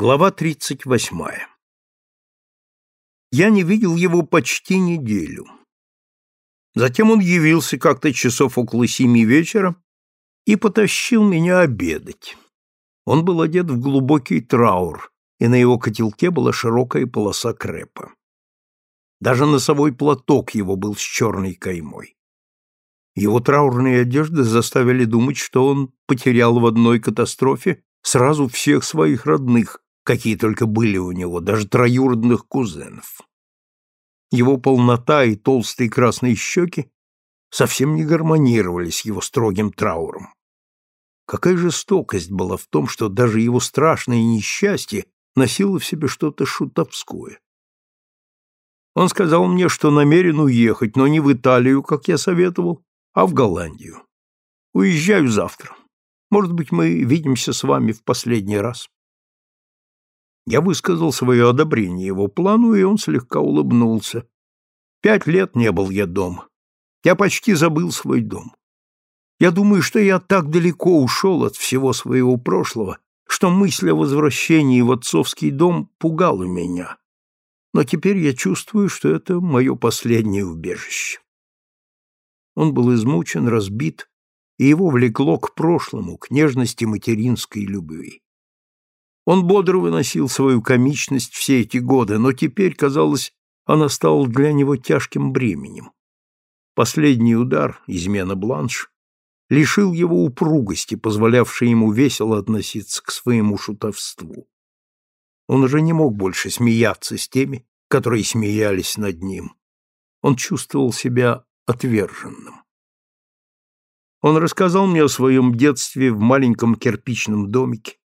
Глава 38. Я не видел его почти неделю. Затем он явился как-то часов около семи вечера и потащил меня обедать. Он был одет в глубокий траур, и на его котелке была широкая полоса крепа. Даже носовой платок его был с черной каймой. Его траурные одежды заставили думать, что он потерял в одной катастрофе сразу всех своих родных, какие только были у него, даже троюродных кузенов. Его полнота и толстые красные щеки совсем не гармонировали с его строгим трауром. Какая жестокость была в том, что даже его страшное несчастье носило в себе что-то шутовское. Он сказал мне, что намерен уехать, но не в Италию, как я советовал, а в Голландию. Уезжаю завтра. Может быть, мы видимся с вами в последний раз. Я высказал свое одобрение его плану, и он слегка улыбнулся. Пять лет не был я дома. Я почти забыл свой дом. Я думаю, что я так далеко ушел от всего своего прошлого, что мысль о возвращении в отцовский дом пугала меня. Но теперь я чувствую, что это мое последнее убежище. Он был измучен, разбит, и его влекло к прошлому, к нежности материнской любви. Он бодро выносил свою комичность все эти годы, но теперь, казалось, она стала для него тяжким бременем. Последний удар, измена Бланш, лишил его упругости, позволявшей ему весело относиться к своему шутовству. Он уже не мог больше смеяться с теми, которые смеялись над ним. Он чувствовал себя отверженным. Он рассказал мне о своем детстве в маленьком кирпичном домике,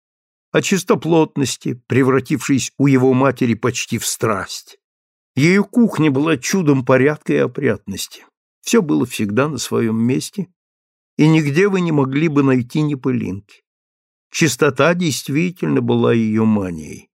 о чистоплотности, превратившейся у его матери почти в страсть. Ее кухня была чудом порядка и опрятности. Все было всегда на своем месте, и нигде вы не могли бы найти ни пылинки. Чистота действительно была ее манией.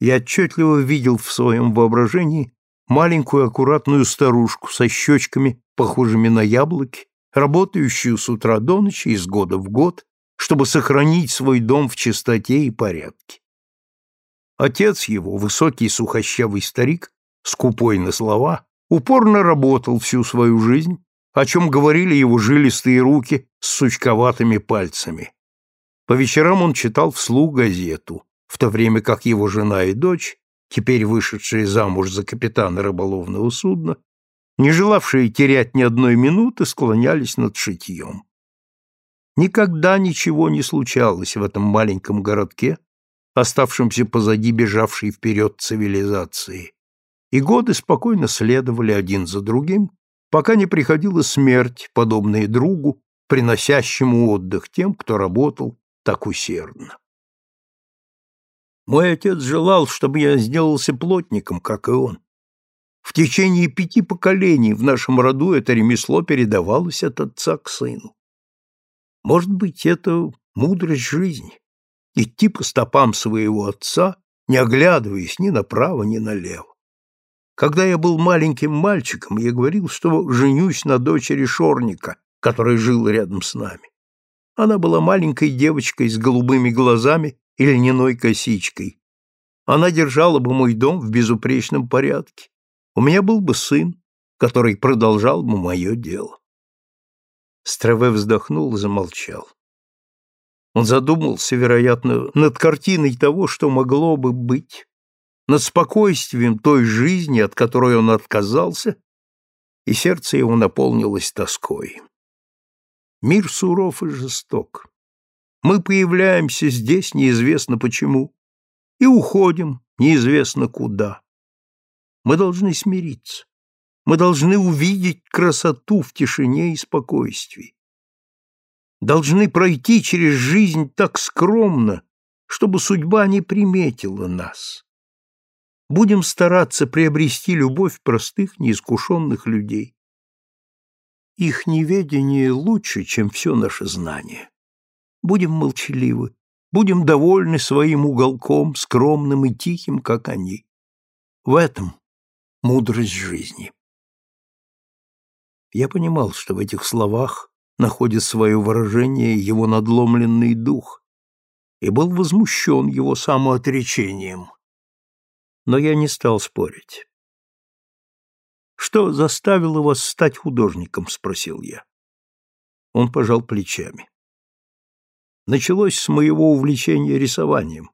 Я отчетливо видел в своем воображении маленькую аккуратную старушку со щечками, похожими на яблоки, работающую с утра до ночи из года в год, чтобы сохранить свой дом в чистоте и порядке. Отец его, высокий сухощавый старик, скупой на слова, упорно работал всю свою жизнь, о чем говорили его жилистые руки с сучковатыми пальцами. По вечерам он читал вслух газету, в то время как его жена и дочь, теперь вышедшие замуж за капитана рыболовного судна, не желавшие терять ни одной минуты, склонялись над шитьем. Никогда ничего не случалось в этом маленьком городке, оставшемся позади бежавшей вперед цивилизации, и годы спокойно следовали один за другим, пока не приходила смерть, подобная другу, приносящему отдых тем, кто работал так усердно. Мой отец желал, чтобы я сделался плотником, как и он. В течение пяти поколений в нашем роду это ремесло передавалось от отца к сыну. Может быть, это мудрость жизни — идти по стопам своего отца, не оглядываясь ни направо, ни налево. Когда я был маленьким мальчиком, я говорил, что женюсь на дочери Шорника, который жил рядом с нами. Она была маленькой девочкой с голубыми глазами и льняной косичкой. Она держала бы мой дом в безупречном порядке, у меня был бы сын, который продолжал бы мое дело. Страве вздохнул и замолчал. Он задумался, вероятно, над картиной того, что могло бы быть, над спокойствием той жизни, от которой он отказался, и сердце его наполнилось тоской. Мир суров и жесток. Мы появляемся здесь неизвестно почему и уходим неизвестно куда. Мы должны смириться. Мы должны увидеть красоту в тишине и спокойствии. Должны пройти через жизнь так скромно, чтобы судьба не приметила нас. Будем стараться приобрести любовь простых, неискушенных людей. Их неведение лучше, чем все наше знание. Будем молчаливы, будем довольны своим уголком, скромным и тихим, как они. В этом мудрость жизни. Я понимал, что в этих словах находит свое выражение его надломленный дух, и был возмущен его самоотречением. Но я не стал спорить. «Что заставило вас стать художником?» — спросил я. Он пожал плечами. Началось с моего увлечения рисованием.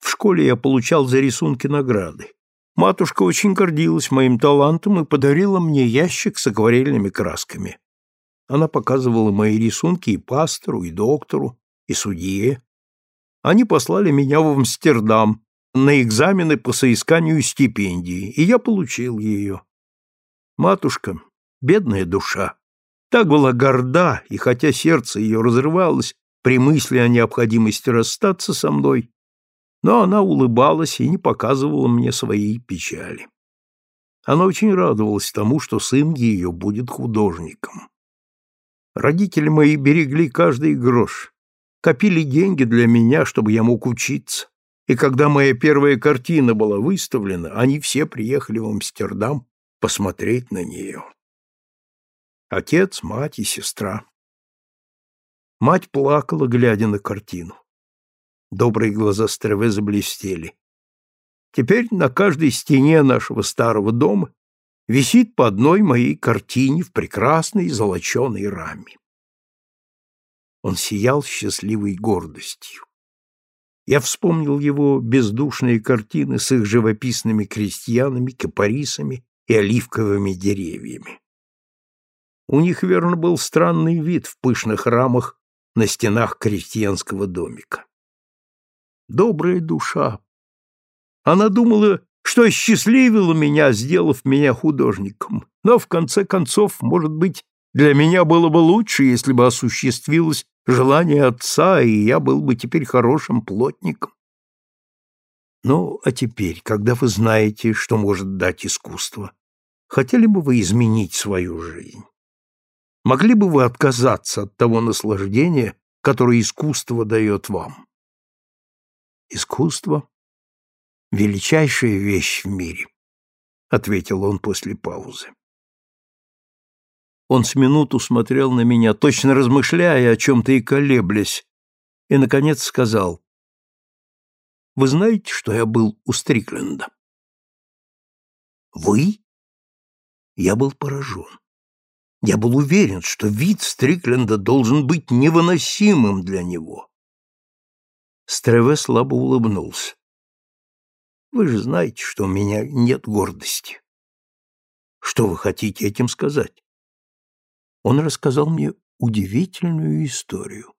В школе я получал за рисунки награды. Матушка очень гордилась моим талантом и подарила мне ящик с акварельными красками. Она показывала мои рисунки и пастору, и доктору, и судье. Они послали меня в Амстердам на экзамены по соисканию стипендии, и я получил ее. Матушка, бедная душа, так была горда, и хотя сердце ее разрывалось при мысли о необходимости расстаться со мной, но она улыбалась и не показывала мне своей печали. Она очень радовалась тому, что сын ее будет художником. Родители мои берегли каждый грош, копили деньги для меня, чтобы я мог учиться, и когда моя первая картина была выставлена, они все приехали в Амстердам посмотреть на нее. Отец, мать и сестра. Мать плакала, глядя на картину. Добрые глаза Стреве заблестели. Теперь на каждой стене нашего старого дома висит по одной моей картине в прекрасной золоченой раме. Он сиял счастливой гордостью. Я вспомнил его бездушные картины с их живописными крестьянами, кипарисами и оливковыми деревьями. У них, верно, был странный вид в пышных рамах на стенах крестьянского домика добрая душа. Она думала, что осчастливила меня, сделав меня художником. Но, в конце концов, может быть, для меня было бы лучше, если бы осуществилось желание отца, и я был бы теперь хорошим плотником. Ну, а теперь, когда вы знаете, что может дать искусство, хотели бы вы изменить свою жизнь? Могли бы вы отказаться от того наслаждения, которое искусство дает вам? Искусство — величайшая вещь в мире, — ответил он после паузы. Он с минуту смотрел на меня, точно размышляя о чем-то и колеблясь, и, наконец, сказал, «Вы знаете, что я был у Стрикленда?» «Вы?» Я был поражен. Я был уверен, что вид Стрикленда должен быть невыносимым для него. Стреве слабо улыбнулся. Вы же знаете, что у меня нет гордости. Что вы хотите этим сказать? Он рассказал мне удивительную историю.